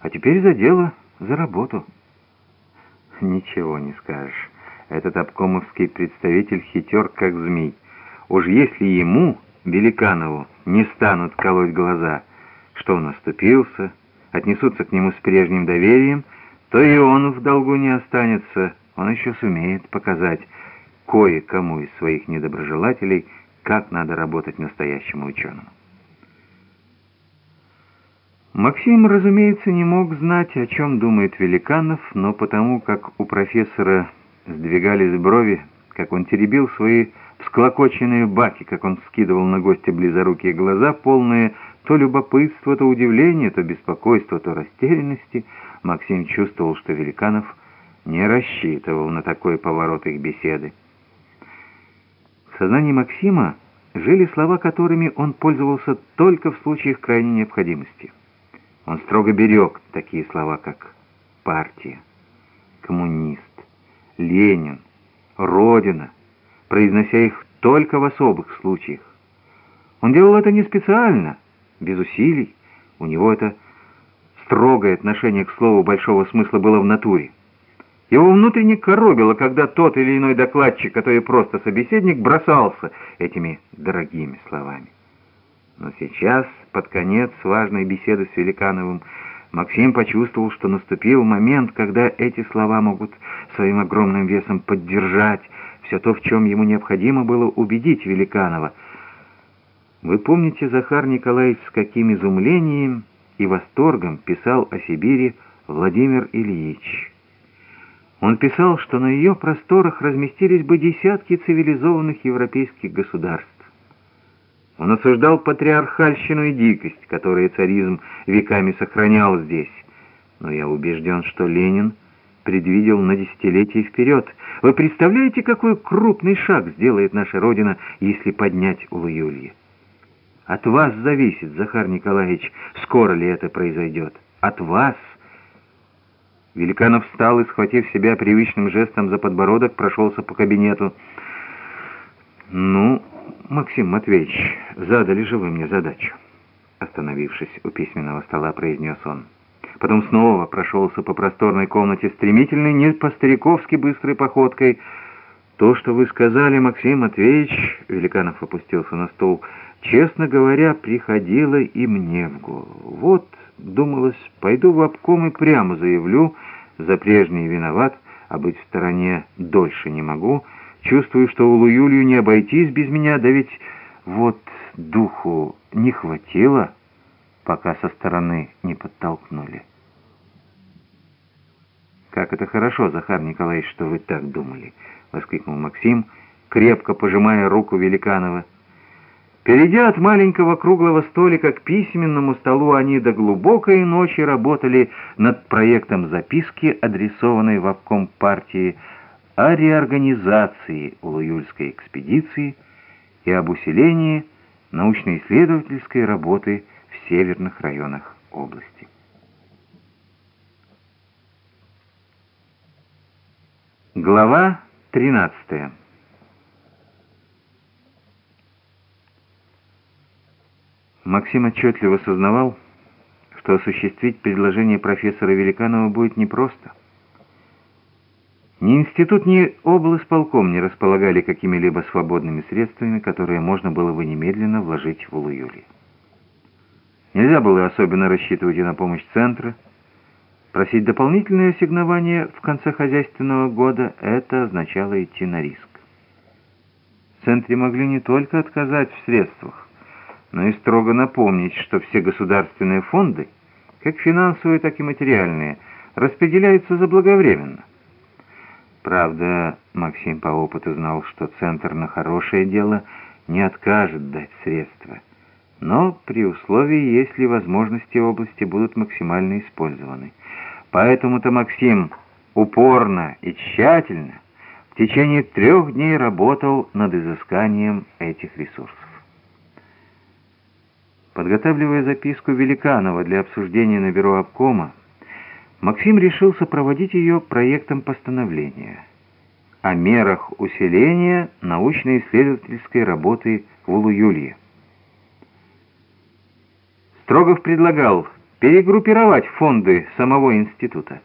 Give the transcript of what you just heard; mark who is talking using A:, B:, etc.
A: А теперь за дело, за работу. Ничего не скажешь. Этот обкомовский представитель хитер, как змей. Уж если ему, Великанову, не станут колоть глаза, что он оступился, отнесутся к нему с прежним доверием, то и он в долгу не останется. Он еще сумеет показать кое-кому из своих недоброжелателей, как надо работать настоящему ученому. Максим, разумеется, не мог знать, о чем думает Великанов, но потому как у профессора сдвигались брови, как он теребил свои всклокоченные баки, как он скидывал на гостя близорукие глаза, полные то любопытства, то удивления, то беспокойства, то растерянности, Максим чувствовал, что Великанов не рассчитывал на такой поворот их беседы. В сознании Максима жили слова, которыми он пользовался только в случаях крайней необходимости. Он строго берег такие слова, как «партия», «коммунист», «Ленин», «Родина», произнося их только в особых случаях. Он делал это не специально, без усилий. У него это строгое отношение к слову большого смысла было в натуре. Его внутренне коробило, когда тот или иной докладчик, а то и просто собеседник, бросался этими дорогими словами. Но сейчас, под конец важной беседы с Великановым, Максим почувствовал, что наступил момент, когда эти слова могут своим огромным весом поддержать все то, в чем ему необходимо было убедить Великанова. Вы помните, Захар Николаевич, с каким изумлением и восторгом писал о Сибири Владимир Ильич. Он писал, что на ее просторах разместились бы десятки цивилизованных европейских государств. Он осуждал патриархальщину и дикость, которые царизм веками сохранял здесь. Но я убежден, что Ленин предвидел на десятилетия вперед. Вы представляете, какой крупный шаг сделает наша Родина, если поднять Улуюлье? От вас зависит, Захар Николаевич, скоро ли это произойдет. От вас. Великанов встал и, схватив себя привычным жестом за подбородок, прошелся по кабинету. «Ну...» «Максим Матвеевич, задали же вы мне задачу», — остановившись у письменного стола, произнес он. Потом снова прошелся по просторной комнате стремительной, не по-стариковски быстрой походкой. «То, что вы сказали, Максим Матвеевич», — Великанов опустился на стол, — «честно говоря, приходило и мне в голову. Вот, думалось, пойду в обком и прямо заявлю, за прежний виноват, а быть в стороне дольше не могу». Чувствую, что Улу Юлию не обойтись без меня, да ведь вот духу не хватило, пока со стороны не подтолкнули. «Как это хорошо, Захар Николаевич, что вы так думали!» — воскликнул Максим, крепко пожимая руку Великанова. Перейдя от маленького круглого столика к письменному столу, они до глубокой ночи работали над проектом записки, адресованной в обком партии о реорганизации Улуюльской экспедиции и об усилении научно-исследовательской работы в северных районах области. Глава 13 Максим отчетливо сознавал, что осуществить предложение профессора Великанова будет непросто. Ни институт, ни облсполком не располагали какими-либо свободными средствами, которые можно было бы немедленно вложить в Улуюли. Нельзя было особенно рассчитывать и на помощь центра. Просить дополнительное ассигнование в конце хозяйственного года – это означало идти на риск. В центре могли не только отказать в средствах, но и строго напомнить, что все государственные фонды, как финансовые, так и материальные, распределяются заблаговременно. Правда, Максим по опыту знал, что Центр на хорошее дело не откажет дать средства, но при условии, если возможности области будут максимально использованы. Поэтому-то Максим упорно и тщательно в течение трех дней работал над изысканием этих ресурсов. Подготавливая записку Великанова для обсуждения на бюро обкома, Максим решил сопроводить ее проектом постановления о мерах усиления научно-исследовательской работы в Улу-Юлье. Строгов предлагал перегруппировать фонды самого института.